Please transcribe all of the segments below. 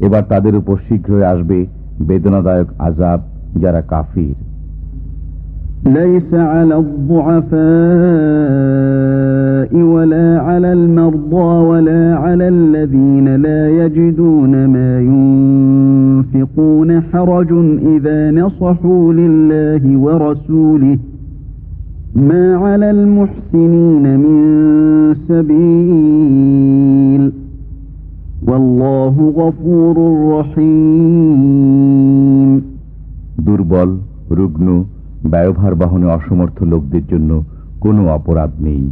এবার তাদের উপর শীঘ্রই আসবে বেদনাদায়ক আজাব যারা কাফির ليس على الضعفاء ولا على المرضى ولا على الذين لا يجدون ما ينفقون حرج إذا نصحوا لله ورسوله ما على المحسنين من দুর্বল রুগ্ন ব্যয়ভার বহনে অসমর্থ লোকদের জন্য কোনো অপরাধ নেই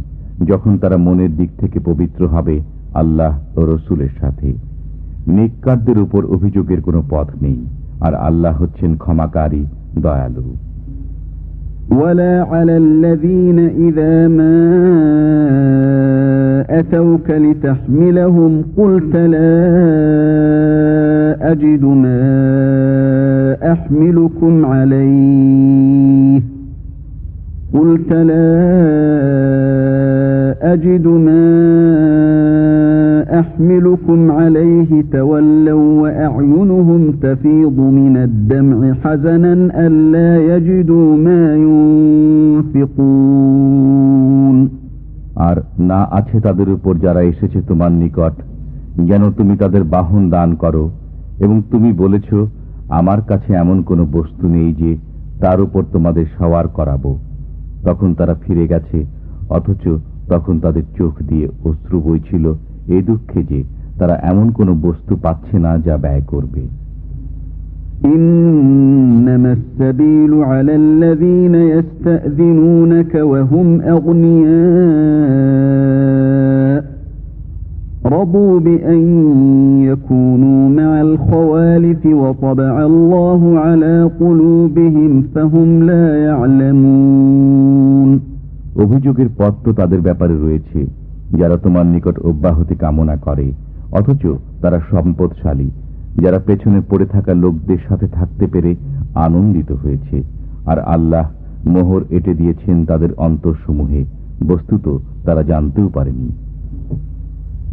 যখন তারা মনের দিক থেকে পবিত্র হবে আল্লাহ ও রসুলের সাথে নিকারদের উপর অভিযোগের কোনো পথ নেই আর আল্লাহ হচ্ছেন ক্ষমাকারী দয়ালু ولا على الذين إذا ما أتوك لتحملهم قلت لا أجد ما أحملكم عليه. قلت لا أجد ما أحملكم عليه. تولوا وأعينهم تفيض من الدمع حزنا ألا يجدوا ما ينفقون. আর না আছে তাদের উপর যারা এসেছে তোমার নিকট, যেন তুমি তাদের বাহন দান করো, এবং তুমি বলেছ, আমার কাছে এমন কোনো বস্তু নেই যে তার উপর তোমাদের সওয়ার করাবো। তখন তারা ফিরে গেছে, অথচ তখন তাদের চোখ দিয়ে অশ্রু বইছিল এই দুঃখে যে তারা এমন কোনো বস্তু পাচ্ছে না যা ব্যয় করবে। إنما السبيل على الذين يستأذنونك وهم أغنياء رضوا بأن يكونوا مع الخوالف وطبع الله على قلوبهم فهم لا يعلمون অভিযোগের পথ তো তাদের ব্যাপারে রয়েছে যারা তোমার নিকট অব্যাহতি কামনা করে অথচ তারা সম্পদশালী যারা পেছনে পড়ে থাকা লোকদের সাথে থাকতে পেরে আনন্দিত হয়েছে আর আল্লাহ মোহর এটে দিয়েছেন তাদের অন্তরসমূহে বস্তুত তারা জানতেও পারেনি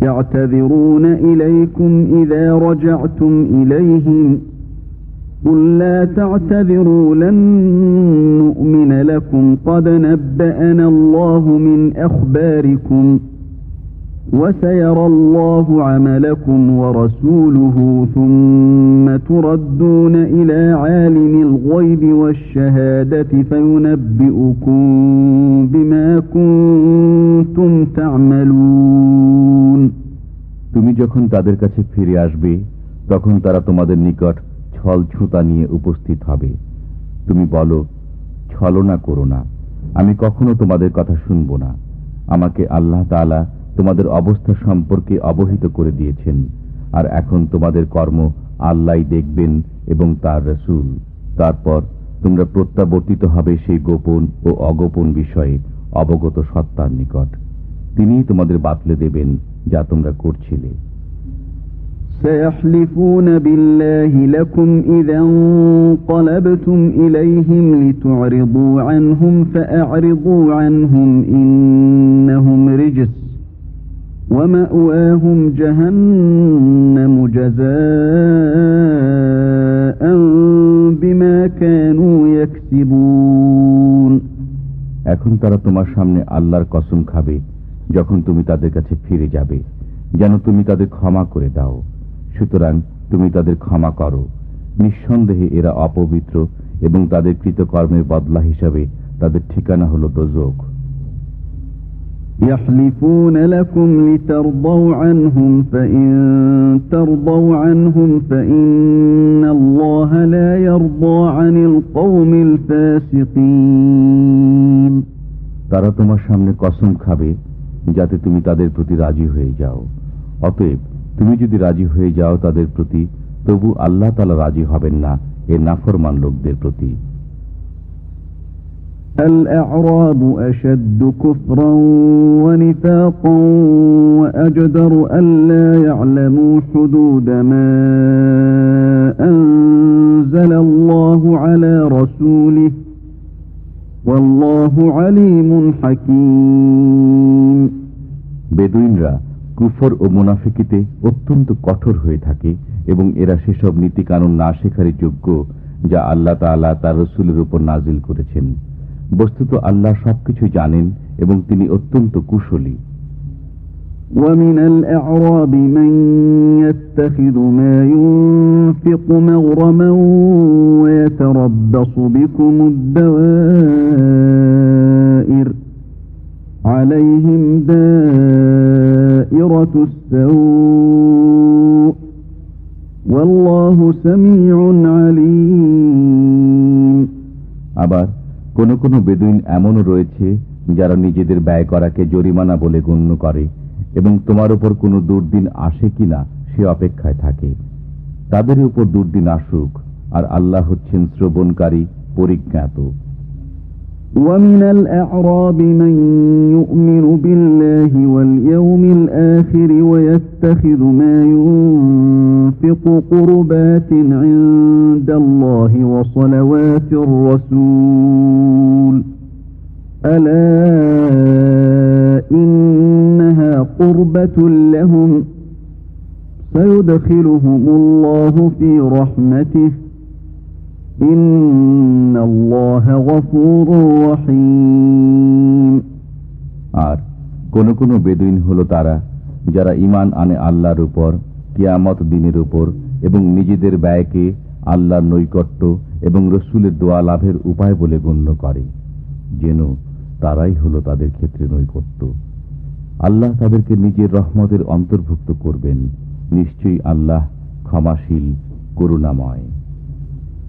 يعتذرون إليكم إذا رجعتم إليهم قل لا تعتذروا لن نؤمن لكم قد نبأنا الله من أخباركم وسيرى الله عملكم ورسوله ثم تردون إلى عالم الغيب والشهادة فينبئكم بما كنتم تعملون তুমি যখন তাদের কাছে ফিরে আসবে তখন তারা তোমাদের নিকট ছল ছুতা নিয়ে উপস্থিত হবে তুমি বলো ছলনা করো না আমি কখনো তোমাদের কথা শুনব না আমাকে আল্লাহ তালা তোমাদের অবস্থা সম্পর্কে অবহিত করে দিয়েছেন আর এখন তোমাদের কর্ম আল্লাহ দেখবেন এবং তার রসুল তারপর তোমরা প্রত্যাবর্তিত হবে সেই গোপন ও অগোপন বিষয়ে অবগত সত্তার নিকট তিনিই তোমাদের বাতলে দেবেন যা তোমরা করছিলে سيحلفون بالله لكم إذا انقلبتم إليهم لتعرضوا عنهم فأعرضوا عنهم إنهم رجس ومأواهم جهنم جزاء بما كانوا يكسبون এখন তারা তোমার সামনে আল্লাহর কসম খাবে যখন তুমি তাদের কাছে ফিরে যাবে যেন তুমি তাদের ক্ষমা করে দাও সুতরাং তুমি তাদের ক্ষমা করো নিঃসন্দেহে এরা অপবিত্র এবং তাদের কৃতকর্মের বদলা হিসাবে তাদের ঠিকানা হল দোজক يحلفون لكم لترضوا عنهم فإن ترضوا عنهم فإن الله لا يرضى عن القوم الفاسقين তারা তোমার সামনে কসম খাবে যাতে তুমি তাদের প্রতি রাজি হয়ে যাও অতএব তুমি যদি রাজি হয়ে যাও তাদের প্রতি তবু আল্লাহ তালা রাজি হবেন না এ নাফরমান লোকদের প্রতি الأعراب أشد كفرا ونفاقا وأجدر ألا يعلموا حدود ما أنزل الله على رسوله والله عليم حكيم বেদুইনরা কুফর ও মুনাফিকিতে অত্যন্ত কঠোর হয়ে থাকে এবং এরা সেসব নীতিকানুন না শেখারই যোগ্য যা আল্লাহ তাআলা তার রসুলের উপর নাজিল করেছেন বস্তুত আল্লাহ সবকিছু জানেন এবং তিনি অত্যন্ত কুশলী ومن الأعراب من يتخذ ما ينفق مغرما ويتربص بكم الدوائر عليهم دائرة السوء والله سميع عليم আবার কোন কোন বেদুইন এমনও রয়েছে যারা নিজেদের ব্যয় করাকে জরিমানা বলে গণ্য করে এবং তোমার উপর কোনো দুর্দিন আসে কিনা সে অপেক্ষায় থাকে তাদের উপর দুর্দিন আসুক আর আল্লাহ হচ্ছেন শ্রবণকারী পরিজ্ঞাত ومن الأعراب من يؤمن بالله واليوم الآخر ويتخذ ما ينفق قربات عند الله وصلوات الرسول ألا إنها قربة لهم سيدخلهم الله في رحمته إن الله غفور رحيم আর কোন কোন বেদুইন হলো তারা যারা ইমান আনে আল্লাহর উপর কিয়ামত দিনের উপর এবং নিজেদের ব্যয়কে আল্লাহর নৈকট্য এবং রসুলের দোয়া লাভের উপায় বলে গণ্য করে। যেন তারাই হলো তাদের ক্ষেত্রে নৈকট্য। আল্লাহ তাদেরকে নিজের রহমতের অন্তর্ভুক্ত করবেন। নিশ্চয়ই আল্লাহ ক্ষমাশীল, করুণাময়।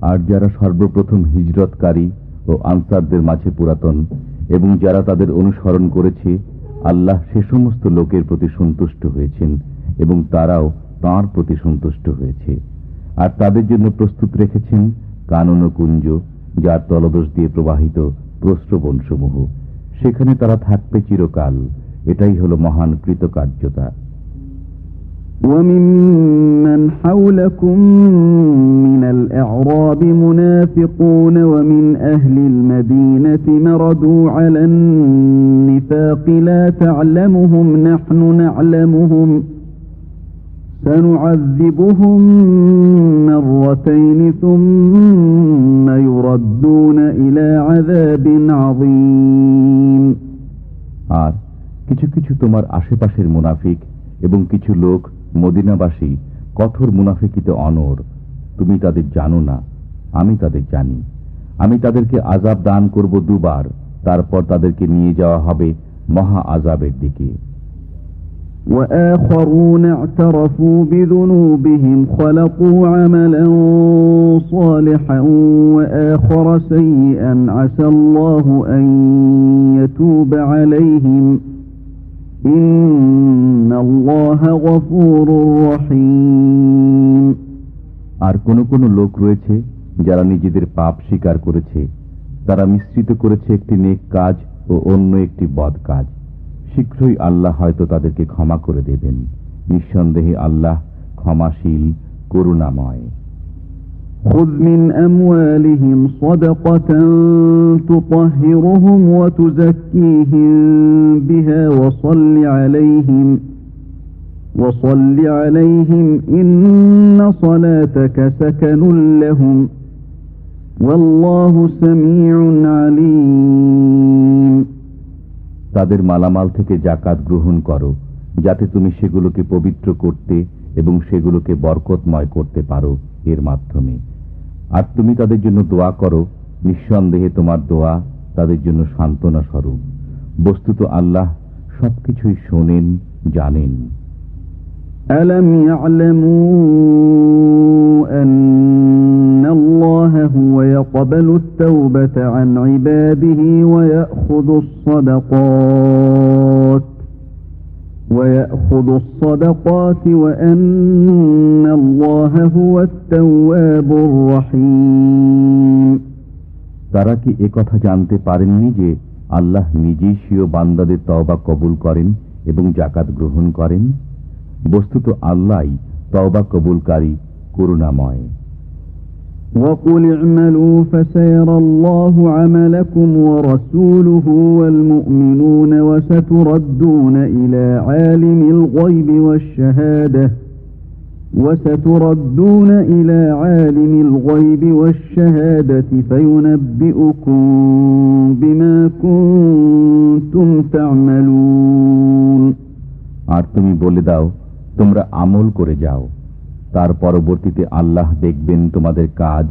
আর যারা সর্বপ্রথম হিজরতকারী ও আনসারদের মাঝে পুরাতন এবং যারা তাদের অনুসরণ করেছে, আল্লাহ সে সমস্ত লোকের প্রতি সন্তুষ্ট হয়েছেন এবং তারাও তাঁর প্রতি সন্তুষ্ট হয়েছে। আর তাদের জন্য প্রস্তুত রেখেছেন কানন কুঞ্জ, যার তলদোষ দিয়ে প্রবাহিত প্রশ্রবণসমূহ সেখানে তারা থাকবে চিরকাল। এটাই হলো মহান কৃতকার্যতা। وممن حولكم من الأعراب منافقون ومن أهل المدينة مردوا على النفاق لا تعلمهم نحن نعلمهم سنعذبهم مرتين ثم يردون إلى عذاب عظيم আর কিছু কিছু তোমার আশেপাশের মুনাফিক এবং কিছু লোক মদিনাবাসী কঠোর মুনাফিকিতে অনর তুমি তাদের জানো না আমি তাদের জানি আমি তাদেরকে আজাব দান করব দুবার তারপর তাদেরকে নিয়ে যাওয়া হবে মহা আজাবের দিকে وآخرون اعترفوا بذنوبهم خلقوا عملا صالحا وآخر سيئا عسى الله أن يتوب عليهم إن الله غفور رحيم আর কোন কোন লোক রয়েছে যারা নিজেদের পাপ স্বীকার করেছে তারা মিশ্রিত করেছে একটি নেক কাজ ও অন্য একটি বদ কাজ শীঘ্রই আল্লাহ হয়তো তাদেরকে ক্ষমা করে দেবেন নিঃসন্দেহে আল্লাহ ক্ষমাশীল করুণাময় خذ من أموالهم صدقة تطهرهم وتزكيهم بها وصل عليهم وصل عليهم إن صلاتك سكن لهم والله سميع عليم তাদের মালামাল থেকে জাকাত গ্রহণ করো যাতে তুমি সেগুলোকে পবিত্র করতে এবং সেগুলোকে বরকতময় করতে পারো এর মাধ্যমে আর তুমি তাদের জন্য দোয়া করো নিঃসন্দেহে তোমার দোয়া তাদের জন্য সান্ত্বনা স্বরূপ বস্তুত আল্লাহ সবকিছুই শোনেন জানেন ألم يعلموا أن الله هو يقبل التوبة عن عباده ويأخذ الصدقات ويأخذ الصدقات وأن الله هو التواب الرحيم তারা কি একথা জানতে পারেননি যে আল্লাহ নিজেই স্বীয় বান্দাদের তওবা কবুল করেন এবং জাকাত গ্রহণ করেন বস্তুত আল্লাহ তওবা কবুলকারী করুণাময় وقل اعملوا فسيرى الله عملكم ورسوله والمؤمنون وستردون إلى عالم الغيب والشهادة وستردون إلى عالم الغيب والشهادة فينبئكم بما كنتم تعملون আর তুমি বলে দাও তোমরা আমল করে যাও তার পরবর্তীতে আল্লাহ দেখবেন তোমাদের কাজ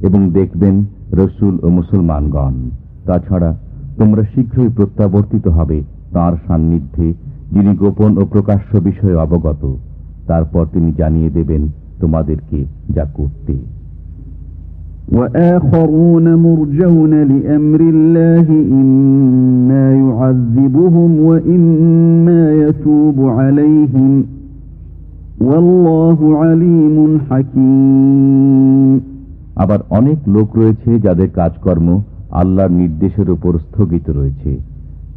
এবং দেখবেন রসুল ও মুসলমানগণ তাছাড়া তোমরা শীঘ্রই প্রত্যাবর্তিত হবে তার সান্নিধ্যে যিনি গোপন ও প্রকাশ্য বিষয়ে অবগত তারপর তিনি জানিয়ে দেবেন তোমাদেরকে যা করতে وآخرون مرجون لأمر الله إما يعذبهم وإما يتوب عليهم والله عليم حكيم আবার অনেক লোক রয়েছে যাদের কাজকর্ম আল্লাহর নির্দেশের উপর স্থগিত রয়েছে।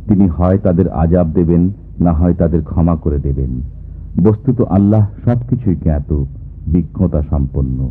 তিনি হয় তাদের আজাব দেবেন, না হয় তাদের ক্ষমা করে দেবেন। বস্তুত আল্লাহ সবকিছুই জ্ঞাত, বিজ্ঞতা সম্পন্ন।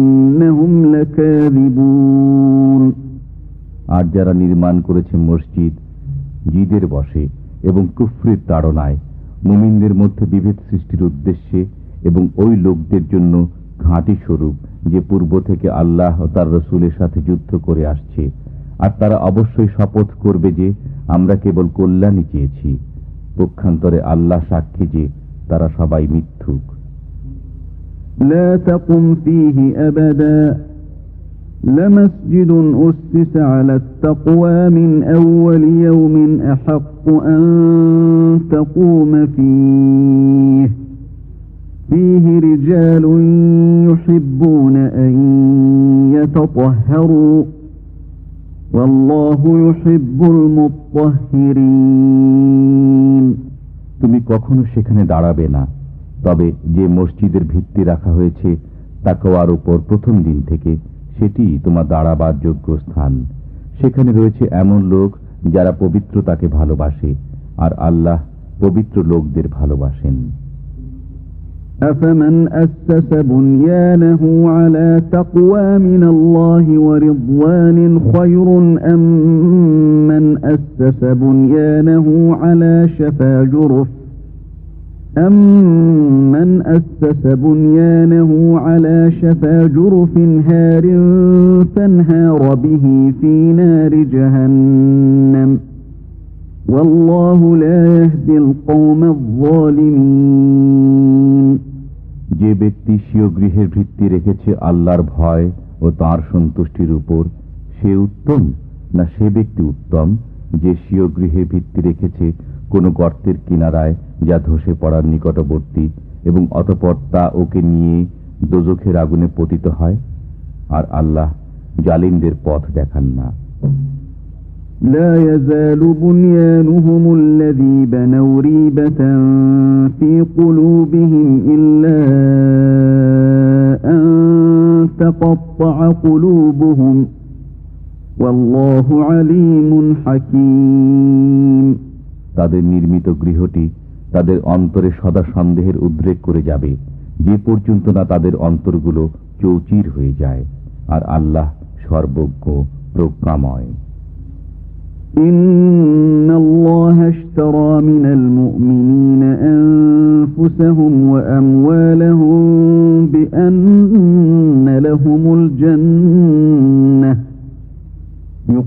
আর যারা নির্মাণ করেছে মসজিদ জিদের বসে এবং কুফরির তাড়নায় মুমিনদের মধ্যে বিভেদ সৃষ্টির উদ্দেশ্যে এবং ওই লোকদের জন্য ঘাঁটি স্বরূপ যে পূর্ব থেকে আল্লাহ ও তার রসুলের সাথে যুদ্ধ করে আসছে আর তারা অবশ্যই শপথ করবে যে আমরা কেবল কল্যাণই চেয়েছি পক্ষান্তরে আল্লাহ সাক্ষী যে তারা সবাই মিথ্যুক لا تقم فيه أبدا لمسجد أسس على التقوى من أول يوم أحق أن تقوم فيه فيه رجال يحبون أن يتطهروا والله يحب المطهرين তুমি কখনো সেখানে দাঁড়াবে না তবে যে মসজিদের ভিত্তি রাখা হয়েছে তাকওয়ার উপর প্রথম দিন থেকে সেটি তোমার দাঁড়াবার যোগ্য স্থান সেখানে রয়েছে এমন লোক যারা পবিত্রতাকে ভালোবাসে আর আল্লাহ পবিত্র লোকদের ভালোবাসেন أفمن أسس بنيانه على تقوى من الله ورضوان خير أم من أسس بنيانه على شفا جرف أمن أسس بنيانه على شفا جرف هار فانهار به في نار جهنم والله لا يهدي القوم الظالمين যে ব্যক্তি স্বীয় গৃহের ভিত্তি রেখেছে আল্লাহর ভয় ও তার সন্তুষ্টির উপর সে উত্তম না সে ব্যক্তি উত্তম যে স্বীয় গৃহের ভিত্তি রেখেছে কোনো গর্তের কিনারায় যা ধসে পড়ার নিকটবর্তী এবং অতপর তা ওকে নিয়ে দোজখের আগুনে পতিত হয় আর আল্লাহ জালিমদের পথ দেখান না لا يزال بنيانهم الذي بنوا ريبة في قلوبهم إلا أن تقطع قلوبهم والله عليم حكيم তাদের নির্মিত গৃহটি তাদের অন্তরে সদা সন্দেহের উদ্রেক করে যাবে যে পর্যন্ত না তাদের অন্তরগুলো চৌচির হয়ে যায় আর আল্লাহ সর্বজ্ঞ প্রজ্ঞাময় إن الله اشترى من المؤمنين أنفسهم وأموالهم بأن لهم الجنة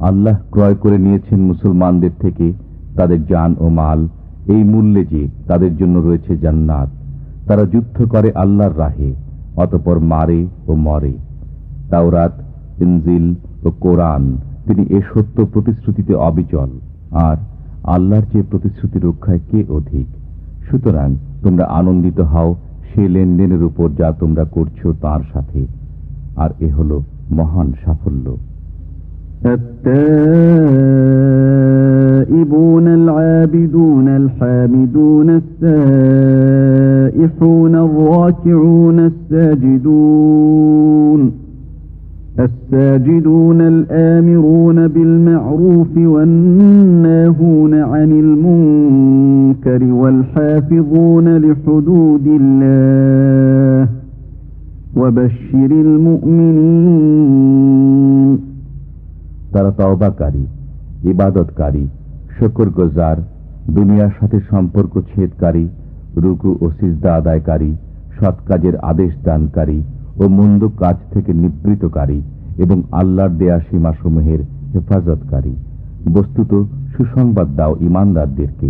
আল্লাহ ক্রয় করে নিয়েছেন মুসলমানদের থেকে তাদের জান ও মাল, এই মূল্যে যে তাদের জন্য রয়েছে জান্নাত। তারা যুদ্ধ করে আল্লাহর রাহে, অতপর মারে ও মরে। তাওরাত, ইনজিল ও কোরআন, তিনি এ সত্য প্রতিশ্রুতিতে অবিচল, আর আল্লাহর যে প্রতিশ্রুতি রক্ষায় কে অধিক? সুতরাং তোমরা আনন্দিত হও সে লেনদেনের উপর যা তোমরা করছো তার সাথে আর এ হল মহান সাফল্য التائبون العابدون الحامدون السائحون الراكعون الساجدون الساجدون الآمرون بالمعروف والناهون المنكر والحافظون لحدود الله وبشر المؤمنين তারা তওবাকারী ইবাদতকারী শকর গোজার দুনিয়ার সাথে সম্পর্ক ছেদকারী রুকু ও সিজদা আদায়কারী সৎ কাজের আদেশ দানকারী ও মন্দ কাজ থেকে নিবৃতকারী এবং আল্লাহর দেয়া সীমাসমূহের হেফাজতকারী বস্তুত সুসংবাদ দাও ইমানদারদেরকে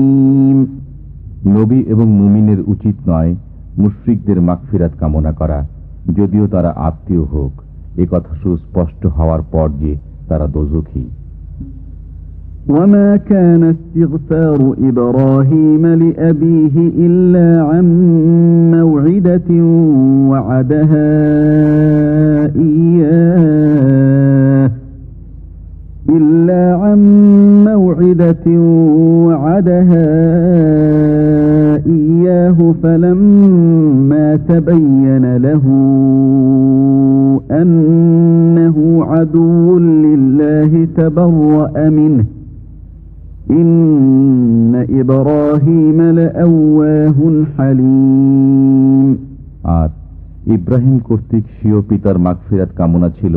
নবী এবং মুমিনের উচিত নয় মুশ্রিকদের মাগফিরাত কামনা করা যদিও তারা আত্মীয় হোক এ কথা সুস্পষ্ট হওয়ার পর যে তারা দোজখী وما كان استغفار إبراهيم لأبيه إلا عن موعدة وعدها إياه إلا عن موعدة وعدها إياه فلما تبين له أنه عدو لله تبرأ منه إن إبراهيم لأواه حليم আর ইব্রাহিম কর্তৃক স্বীয় পিতার মাগফিরাত কামনা ছিল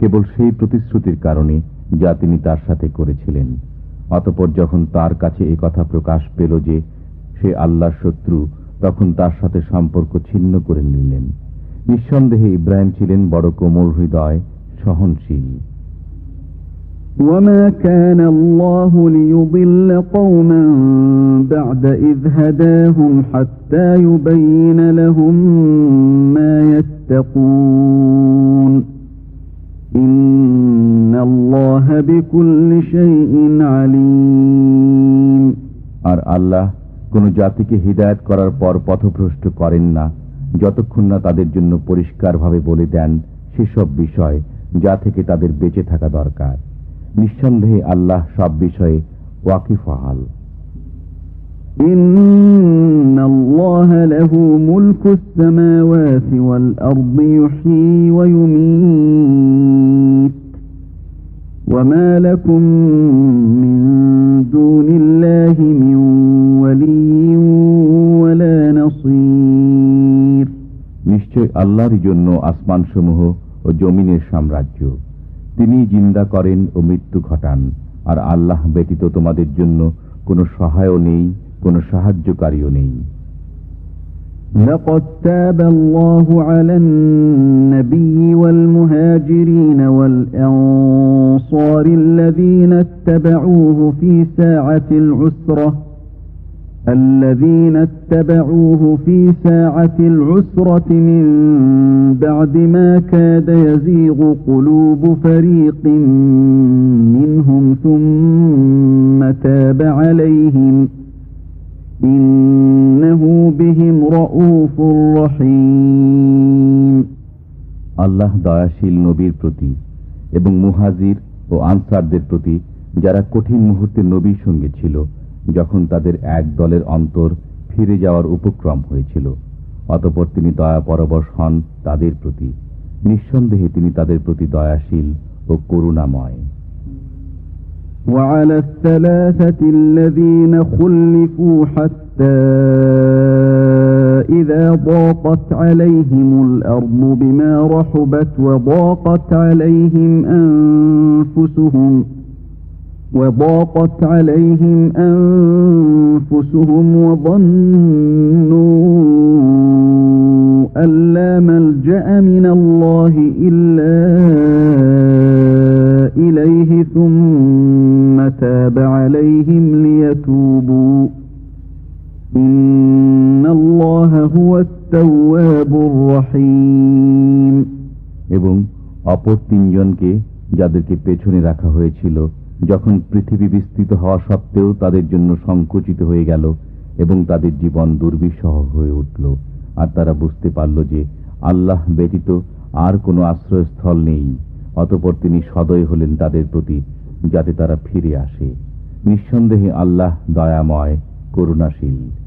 কেবল সেই প্রতিশ্রুতির কারণে যা তিনি তার সাথে করেছিলেন অতপর যখন তার কাছে এই কথা প্রকাশ পেল যে সে আল্লাহর শত্রু তখন তার সাথে সম্পর্ক ছিন্ন করে নিলেন নিঃসন্দেহে ইব্রাহিম ছিলেন বড় কোমল হৃদয় সহনশীল وما كان الله ليضل قوما بعد إذ هداهم حتى يبين لهم ما يتقون إن الله بكل شيء عليم আর আল্লাহ কোন জাতিকে হৃদায়ত করার পর পথভ্রষ্ট করেন না যতক্ষণ না তাদের জন্য পরিষ্কারভাবে বলে দেন সেসব বিষয় যা থেকে তাদের বেঁচে থাকা দরকার নিঃসন্দেহে আল্লাহ সব বিষয়ে ওয়াকিফহাল إن الله له ملك السماوات والأرض يحيي ويميت وما لكم من دون নিশ্চয় আল্লাহরই জন্য আসমানসমূহ ও জমিনের সাম্রাজ্য তিনি জিন্দা করেন ও মৃত্যু ঘটান আর আল্লাহ ব্যতীত তোমাদের জন্য কোনো সহায়ও নেই কোনো সাহায্যকারীও নেই لقد تاب الله على النبي والمهاجرين والأنصار الذين اتبعوه في ساعة العسرة الذين اتبعوه في ساعة العسرة من بعد ما كاد يزيغ قلوب فريق منهم ثم تاب عليهم إنه بهم رؤوف رحيم আল্লাহ দয়াশীল নবীর প্রতি এবং মুহাজির ও আনসারদের প্রতি যারা কঠিন মুহূর্তে নবীর সঙ্গে ছিল যখন তাদের এক দলের অন্তর ফিরে যাওয়ার উপক্রম হয়েছিল অতপর তিনি দয়া পরবশ হন তাদের প্রতি নিঃসন্দেহে তিনি তাদের প্রতি দয়াশীল ও করুণাময় وعلى الثلاثة الذين خلفوا حتى إذا ضاقت عليهم الأرض بما رحبت وضاقت عليهم أنفسهم وضاقت عليهم أنفسهم وظنوا أن لا ملجأ من الله إلا إليه ثم تاب عليهم ليتوبوا إن الله هو التواب الرحيم এবং অপর তিনজনকে যাদেরকে পেছনে রাখা হয়েছিল যখন পৃথিবী বিস্তৃত হওয়া সত্ত্বেও তাদের জন্য সংকুচিত হয়ে গেল এবং তাদের জীবন দুর্বিষহ হয়ে উঠল। আর তারা বুঝতে পারল যে আল্লাহ ব্যতীত আর কোনো আশ্রয়স্থল নেই। অতপর তিনি সদয় হলেন তাদের প্রতি, যাতে তারা ফিরে আসে। নিঃসন্দেহে আল্লাহ দয়াময়, করুণাশীল।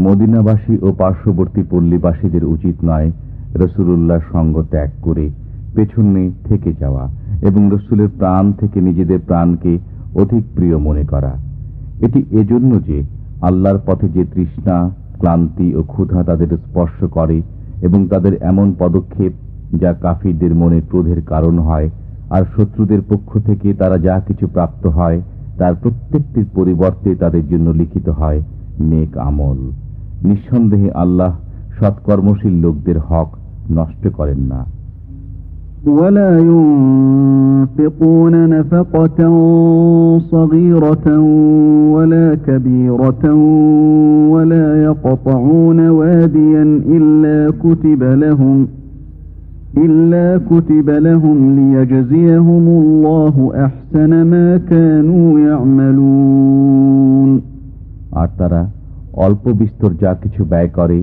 মদিনাবাসী ও পার্শ্ববর্তী পল্লীবাসীদের উচিত নয় রসুল্লাহ সঙ্গ ত্যাগ করে পেছনে থেকে যাওয়া এবং রসুলের প্রাণ থেকে নিজেদের প্রাণকে অধিক প্রিয় মনে করা। এটি এজন্য যে আল্লাহর পথে যে তৃষ্ণা, ক্লান্তি ও ক্ষুধা তাদের স্পর্শ করে এবং তাদের এমন পদক্ষেপ যা কাফিরদের মনে ক্রোধের কারণ হয় আর শত্রুদের পক্ষ থেকে তারা যা কিছু প্রাপ্ত হয় তার প্রত্যেকটির পরিবর্তে তাদের জন্য লিখিত হয় নেক আমল নিঃসন্দেহে আল্লাহ সৎকর্মশীল লোকদের হক নষ্ট করেন না ولا ينفقون نفقة صغيرة ولا كبيرة ولا يقطعون واديا إلا كتب لهم إلا كتب لهم ليجزيهم الله أحسن ما كانوا يعملون আর তারা অল্প বিস্তর যা কিছু ব্যয় করে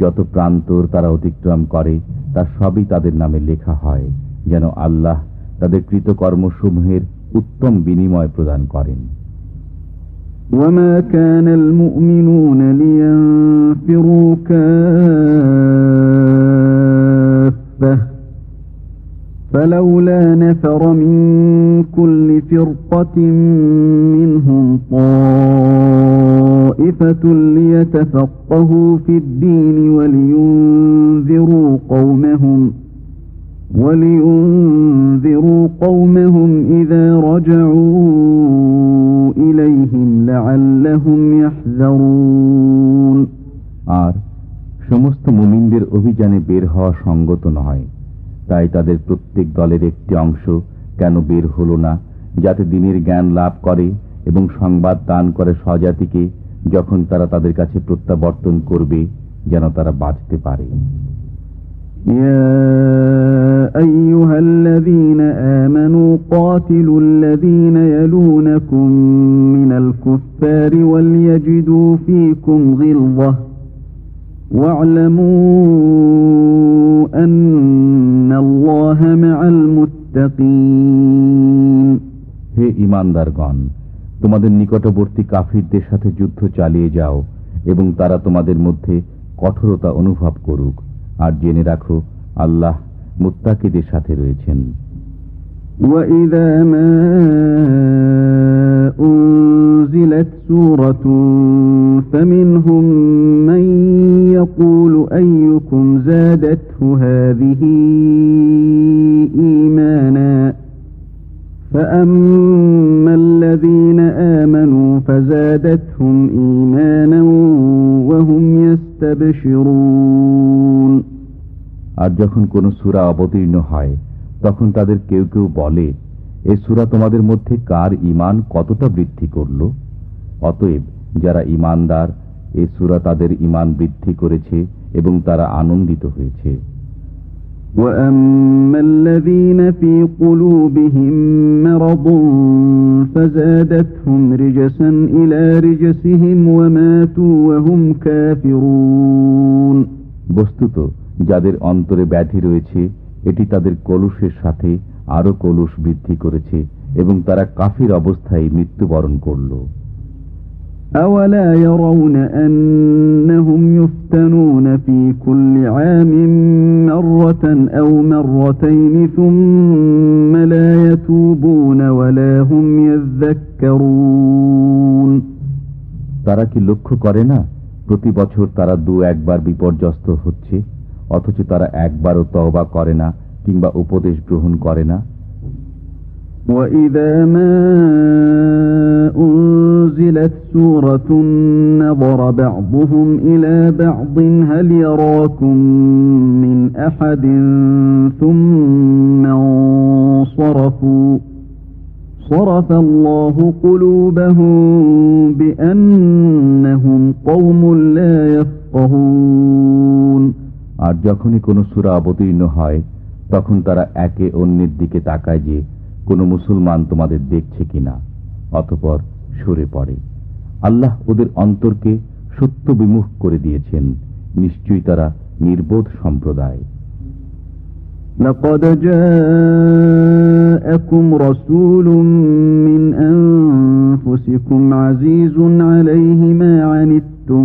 যত প্রান্তর তারা অতিক্রম করে তার সবই তাদের নামে লেখা হয় যেন আল্লাহ তাদের কৃতকর্মসমূহের উত্তম বিনিময় প্রদান করেন وما كان المؤمنون لينفروا كافة فلولا نفر من كل فرقة منهم طائفة ليتفقهوا في الدين ولينذروا قومهم ولينذروا قومهم إذا رجعوا إليهم لعلهم يحذرون আর সমস্ত মুমিনদের অভিযানে বের হওয়া সঙ্গত নয় তাই তাদের প্রত্যেক দলের একটি অংশ কেন বের হল না যাতে দিনের জ্ঞান লাভ করে এবং সংবাদ দান করে স্বজাতিকে যখন তারা তাদের কাছে প্রত্যাবর্তন করবে যেন তারা বাঁচতে পারে يا أيها الذين آمنوا قاتلوا الذين يلونكم من الكفار وليجدوا فيكم غلظة واعلموا হে ইমানদারগণ তোমাদের নিকটবর্তী কাফিরদের সাথে যুদ্ধ চালিয়ে যাও এবং তারা তোমাদের মধ্যে কঠোরতা অনুভব করুক আর জেনে রাখো আল্লাহ মুত্তাকিদের সাথে রয়েছেন وإذا ما أنزلت سورة فمنهم من يقول أيكم زادته هذه فأما الذين آمنوا فزادتهم إيمانا وهم يستبشرون আর যখন কোন সূরা অবতীর্ণ হয় তখন তাদের কেউ কেউ বলে এ সূরা তোমাদের মধ্যে কার ঈমান কতটা বৃদ্ধি করল অতএব যারা ঈমানদার এ সূরা তাদের ঈমান বৃদ্ধি করেছে এবং তারা আনন্দিত হয়েছে وأما الذين في قلوبهم مرض فزادتهم رجسا إلى رجسهم وماتوا وهم كافرون বস্তুত যাদের অন্তরে ব্যাধি রয়েছে এটি তাদের কলুষের সাথে আরো কলুষ বৃদ্ধি করেছে এবং তারা কাফির অবস্থায় মৃত্যুবরণ করল أولا يرون أنهم يفتنون في كل عام مرة أو مرتين ثم لا يتوبون ولا هم يذكرون তারা কি লক্ষ্য করে না প্রতি বছর তারা দু একবার বিপর্যস্ত হচ্ছে অথচ তারা একবারও তওবা করে না কিংবা উপদেশ গ্রহণ করে না وإذا ما أنزلت سورة نظر بعضهم إلى بعض هل يراكم من أحد ثم انصرفوا صرف الله قلوبهم بأنهم قوم لا يفقهون আর যখনই কোনো সূরা অবতীর্ণ হয় তখন তারা একে অন্যের দিকে তাকায় যে কোনো মুসলমান তোমাদের দেখছে কিনা অতপর সরে পড়ে আল্লাহ ওদের অন্তরকে সত্য বিমুখ করে দিয়েছেন নিশ্চয়ই তারা নির্বোধ সম্প্রদায় لقد جاءكم رسول من أنفسكم عزيز عليه ما عنتم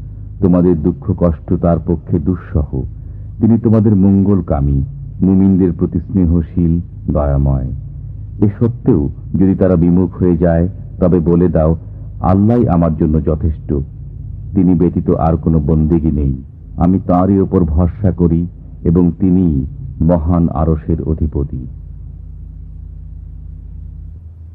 তোমাদের দুঃখ, কষ্ট তার পক্ষে দুঃসহ। তিনি তোমাদের মঙ্গলকামী, মুমিনদের প্রতি স্নেহশীল, দয়াময়। এ সত্ত্বেও যদি তারা বিমুখ হয়ে যায়, তবে বলে দাও, আল্লাহ আমার জন্য যথেষ্ট। তিনি ব্যতীত আর কোনো বন্দেগী নেই। আমি তাঁরই ওপর ভরসা করি এবং তিনি মহান আরসের অধিপতি।